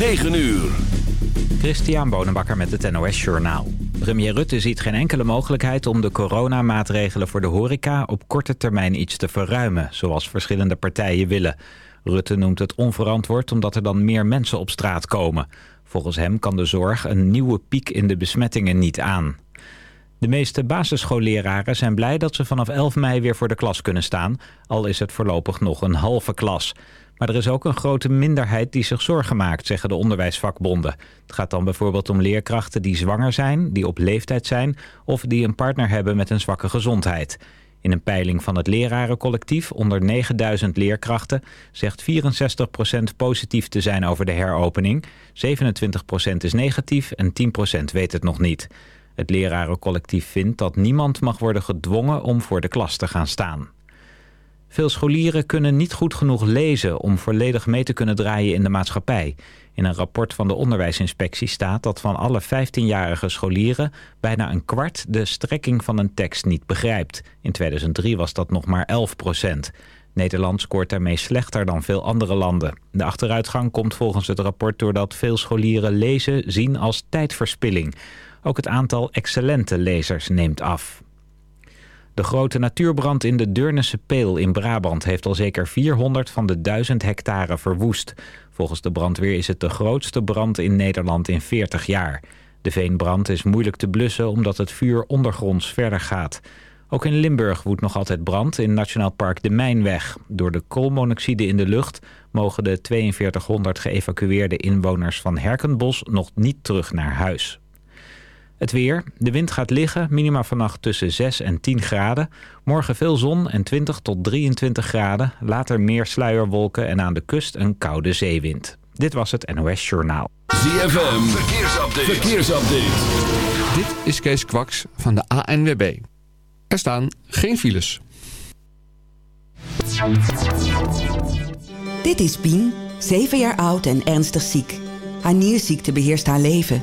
9 uur. Christian Bonenbakker met het NOS Journaal. Premier Rutte ziet geen enkele mogelijkheid om de coronamaatregelen voor de horeca op korte termijn iets te verruimen, zoals verschillende partijen willen. Rutte noemt het onverantwoord omdat er dan meer mensen op straat komen. Volgens hem kan de zorg een nieuwe piek in de besmettingen niet aan. De meeste basisschoolleraren zijn blij dat ze vanaf 11 mei weer voor de klas kunnen staan, al is het voorlopig nog een halve klas. Maar er is ook een grote minderheid die zich zorgen maakt, zeggen de onderwijsvakbonden. Het gaat dan bijvoorbeeld om leerkrachten die zwanger zijn, die op leeftijd zijn... of die een partner hebben met een zwakke gezondheid. In een peiling van het lerarencollectief onder 9000 leerkrachten... zegt 64% positief te zijn over de heropening, 27% is negatief en 10% weet het nog niet. Het lerarencollectief vindt dat niemand mag worden gedwongen om voor de klas te gaan staan. Veel scholieren kunnen niet goed genoeg lezen om volledig mee te kunnen draaien in de maatschappij. In een rapport van de onderwijsinspectie staat dat van alle 15-jarige scholieren bijna een kwart de strekking van een tekst niet begrijpt. In 2003 was dat nog maar 11 procent. Nederland scoort daarmee slechter dan veel andere landen. De achteruitgang komt volgens het rapport doordat veel scholieren lezen zien als tijdverspilling. Ook het aantal excellente lezers neemt af. De grote natuurbrand in de Deurnense Peel in Brabant heeft al zeker 400 van de 1000 hectare verwoest. Volgens de brandweer is het de grootste brand in Nederland in 40 jaar. De veenbrand is moeilijk te blussen omdat het vuur ondergronds verder gaat. Ook in Limburg woedt nog altijd brand in Nationaal Park de Mijnweg. Door de koolmonoxide in de lucht mogen de 4200 geëvacueerde inwoners van Herkenbos nog niet terug naar huis. Het weer. De wind gaat liggen. Minima vannacht tussen 6 en 10 graden. Morgen veel zon en 20 tot 23 graden. Later meer sluierwolken en aan de kust een koude zeewind. Dit was het NOS Journaal. ZFM. Verkeersupdate. Verkeersupdate. Dit is Kees Kwaks van de ANWB. Er staan geen files. Dit is Pien, 7 jaar oud en ernstig ziek. Haar nierziekte beheerst haar leven.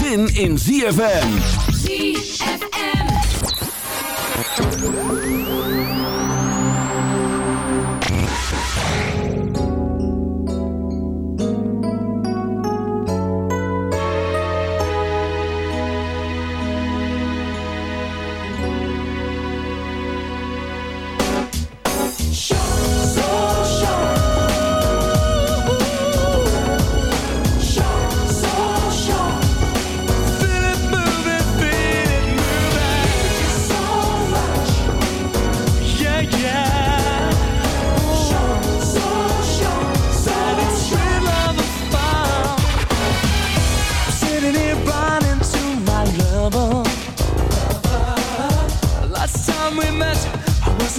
Zin in ZFM. ZFM.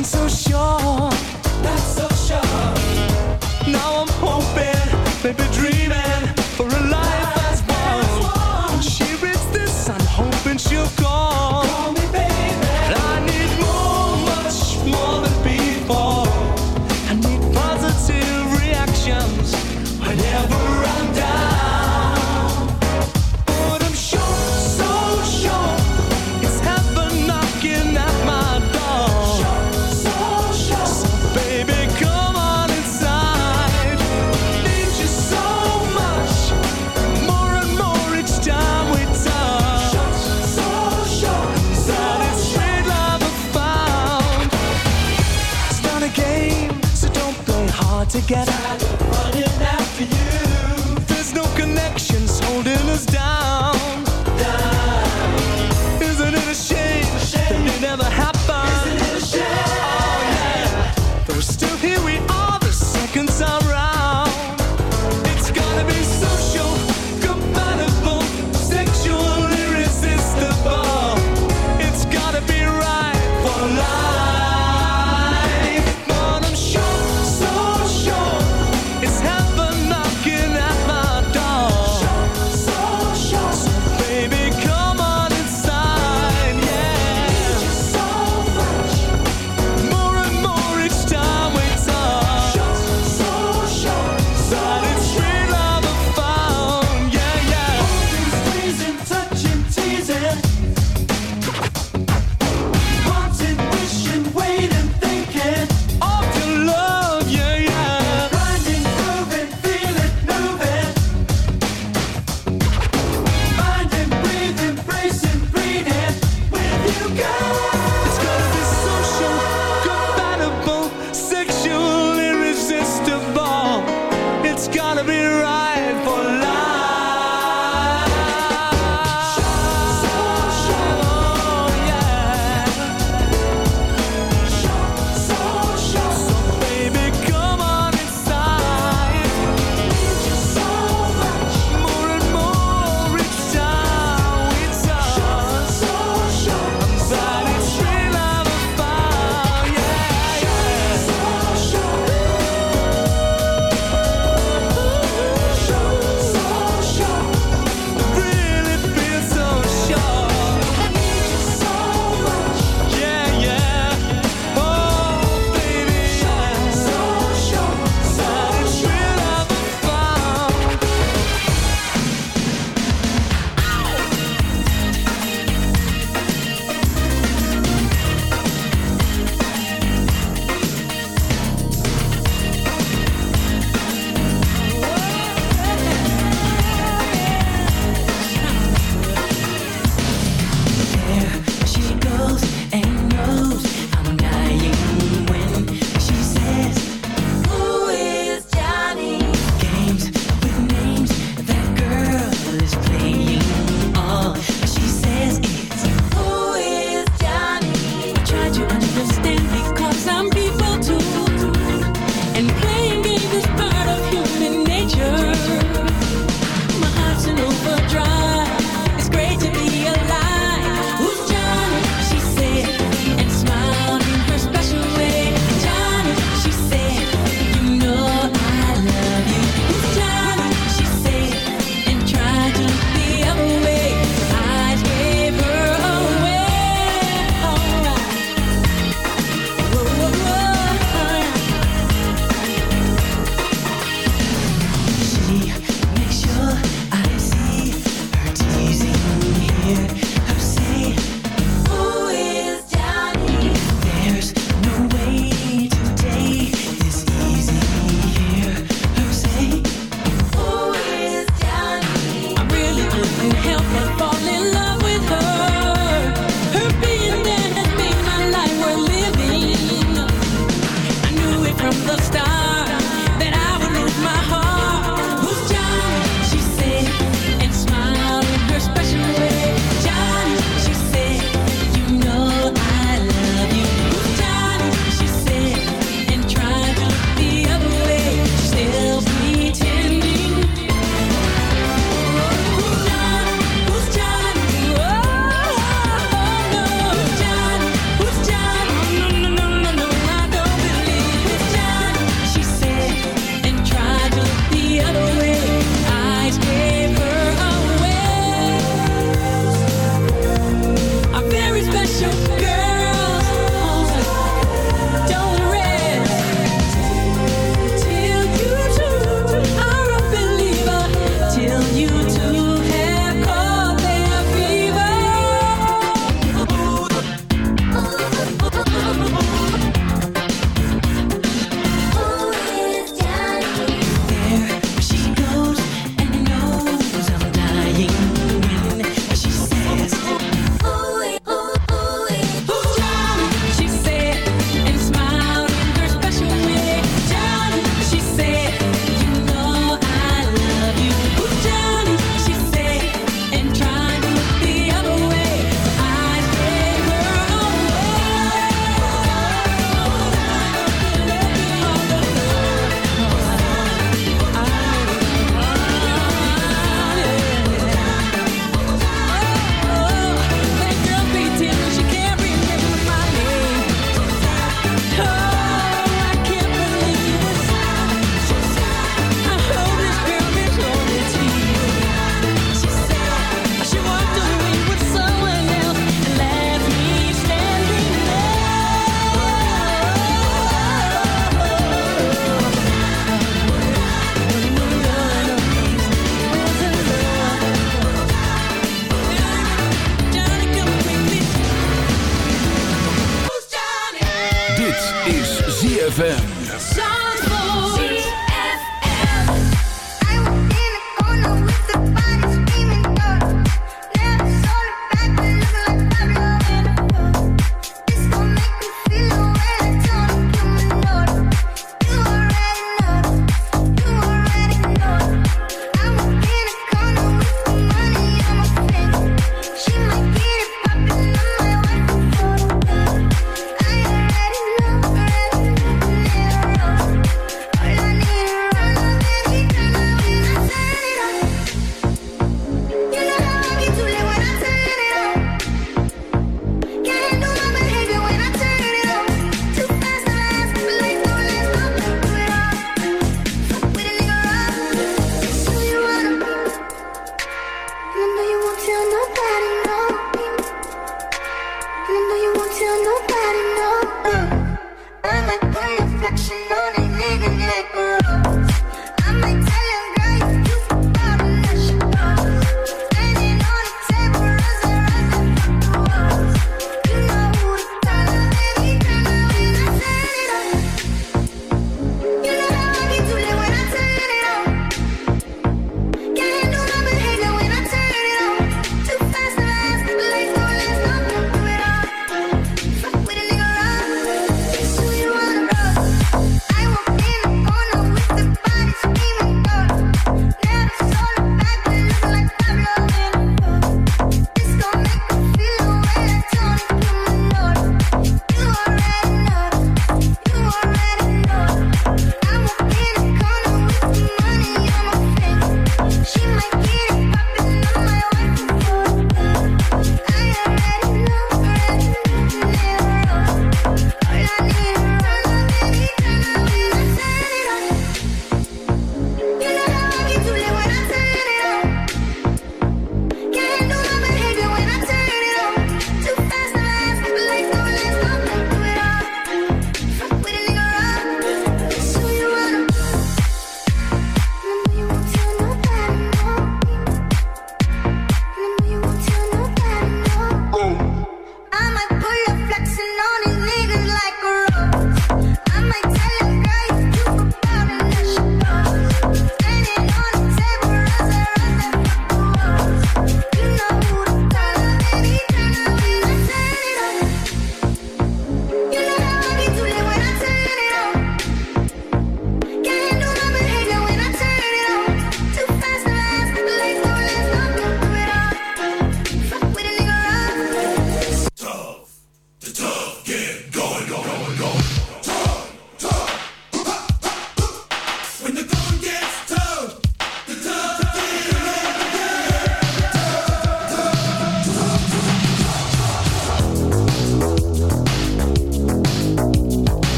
I'm so sure.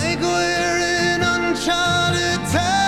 like we're in uncharted territory.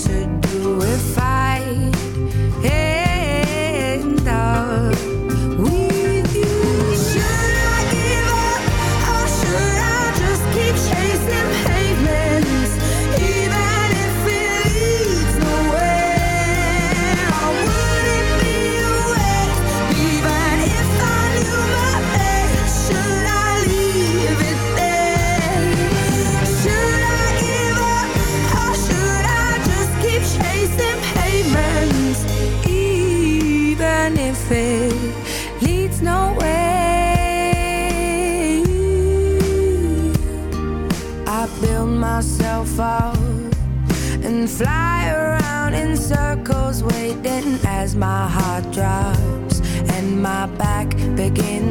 as my heart drops and my back begins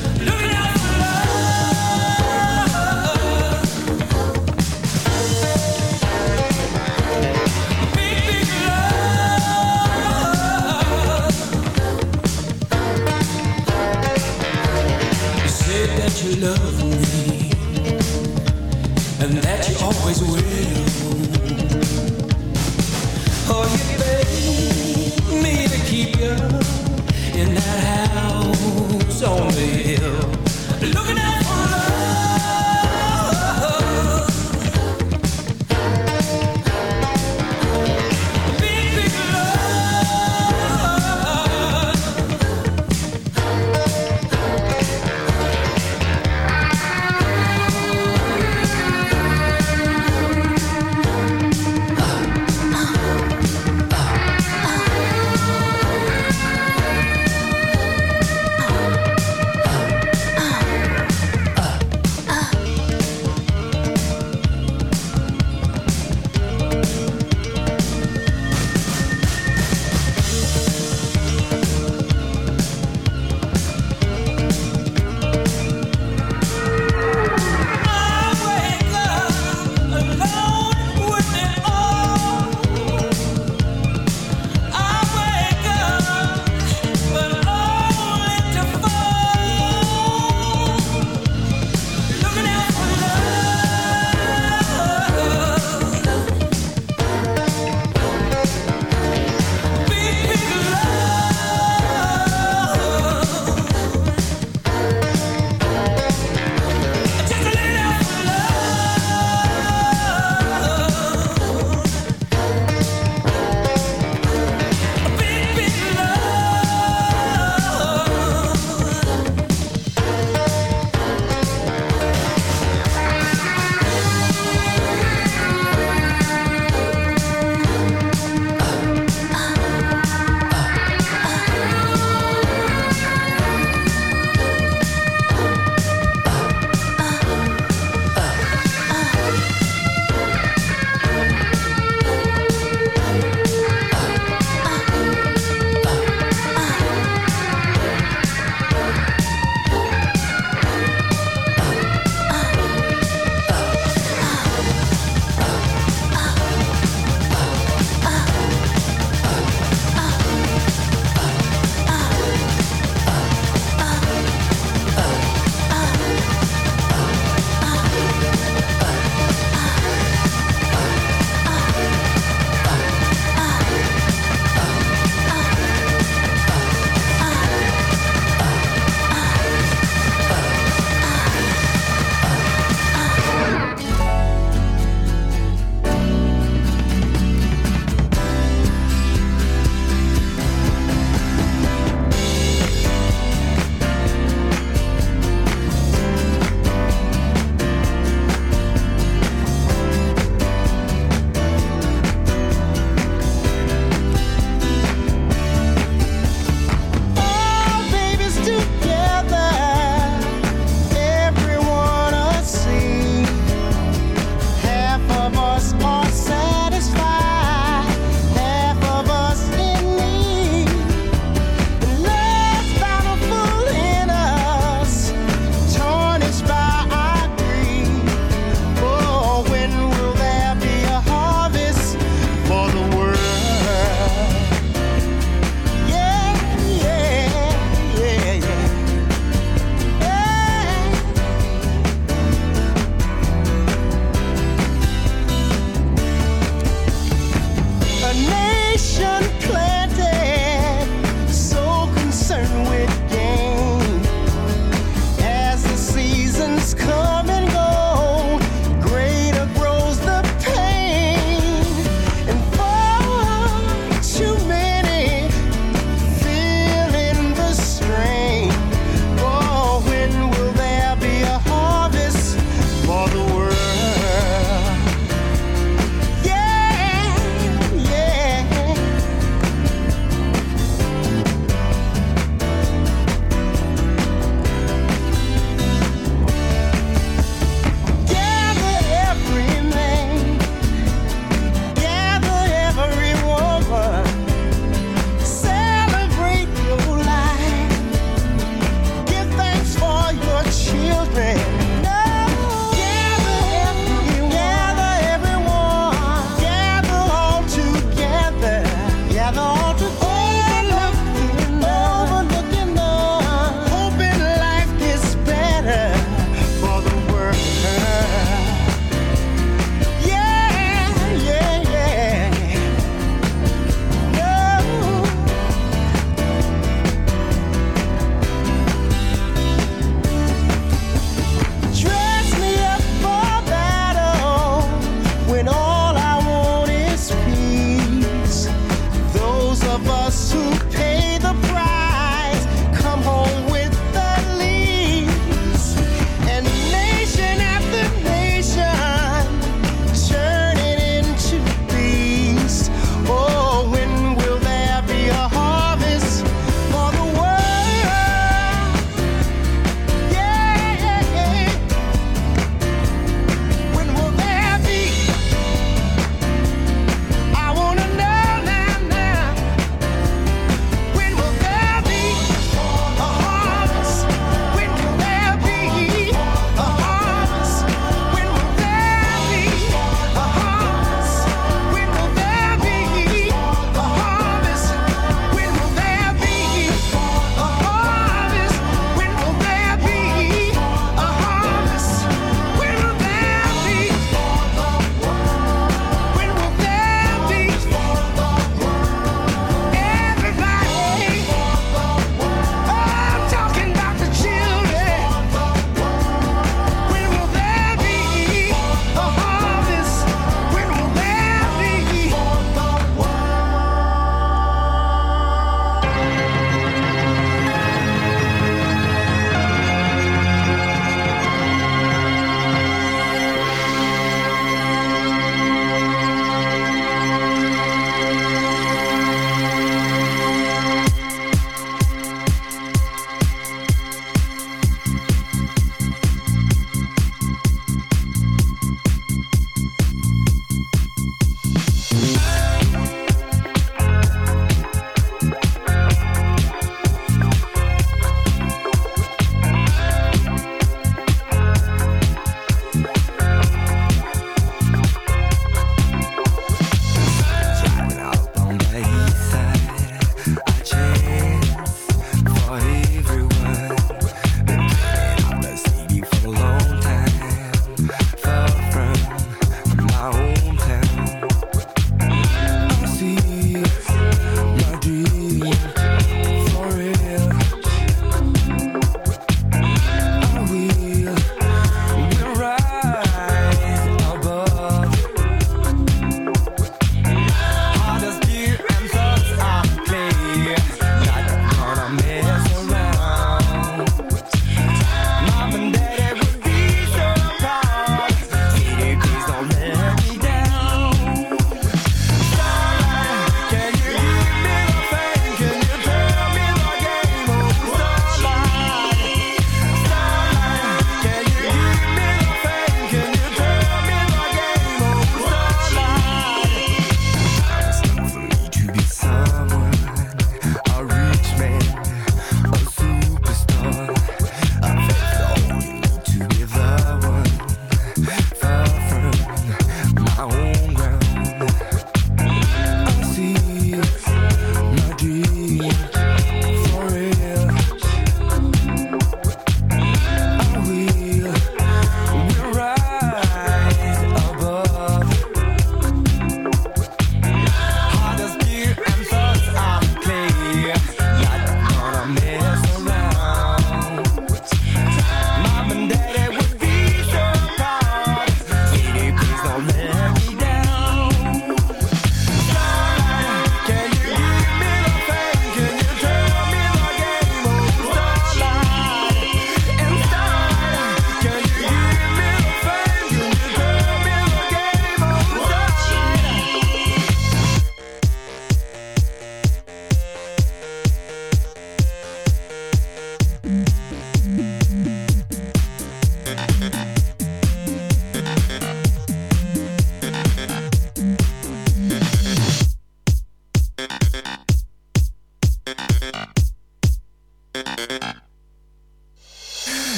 and that you always will.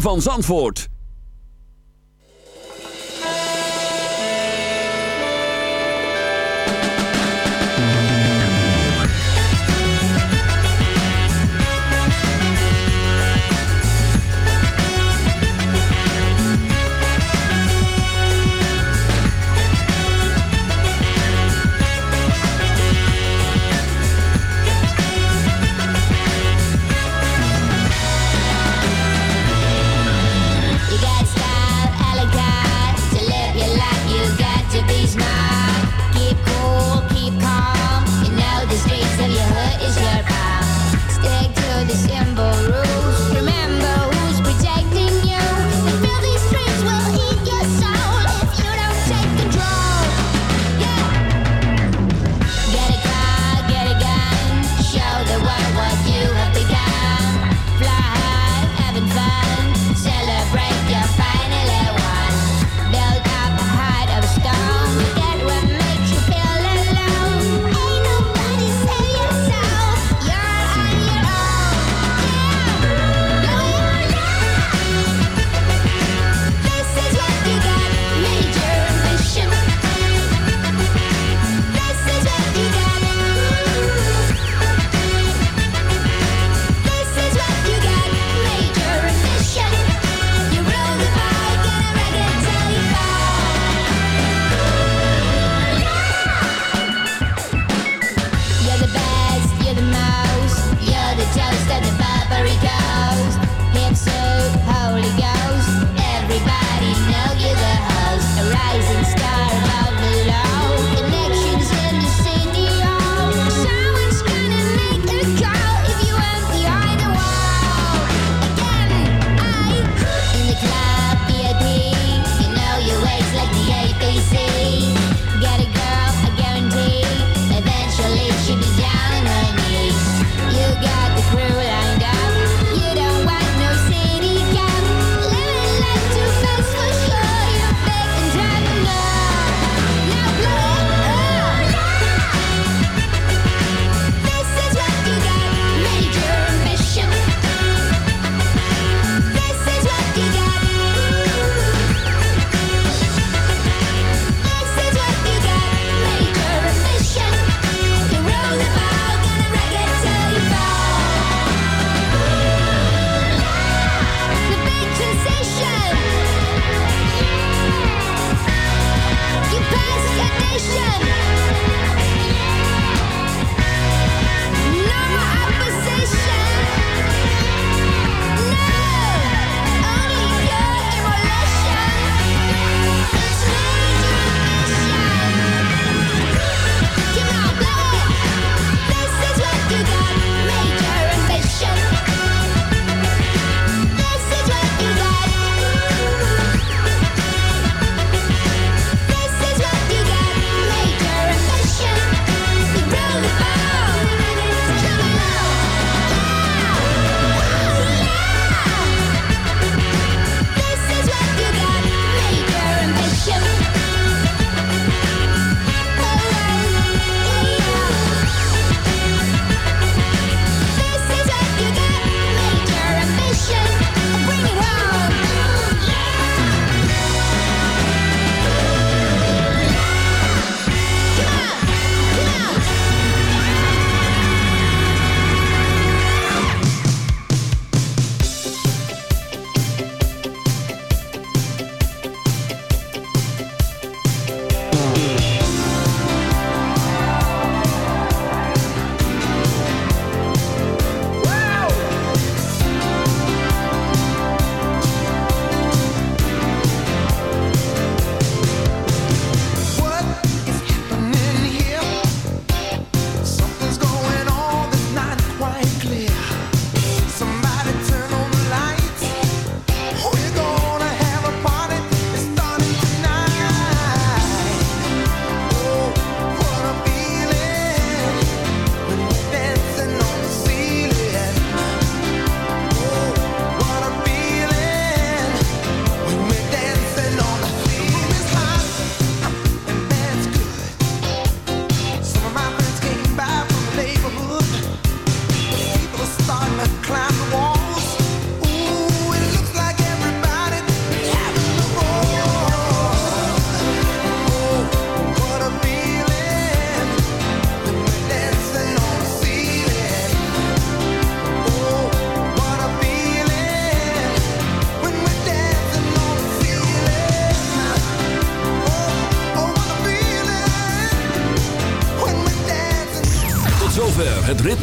Van Zandvoort.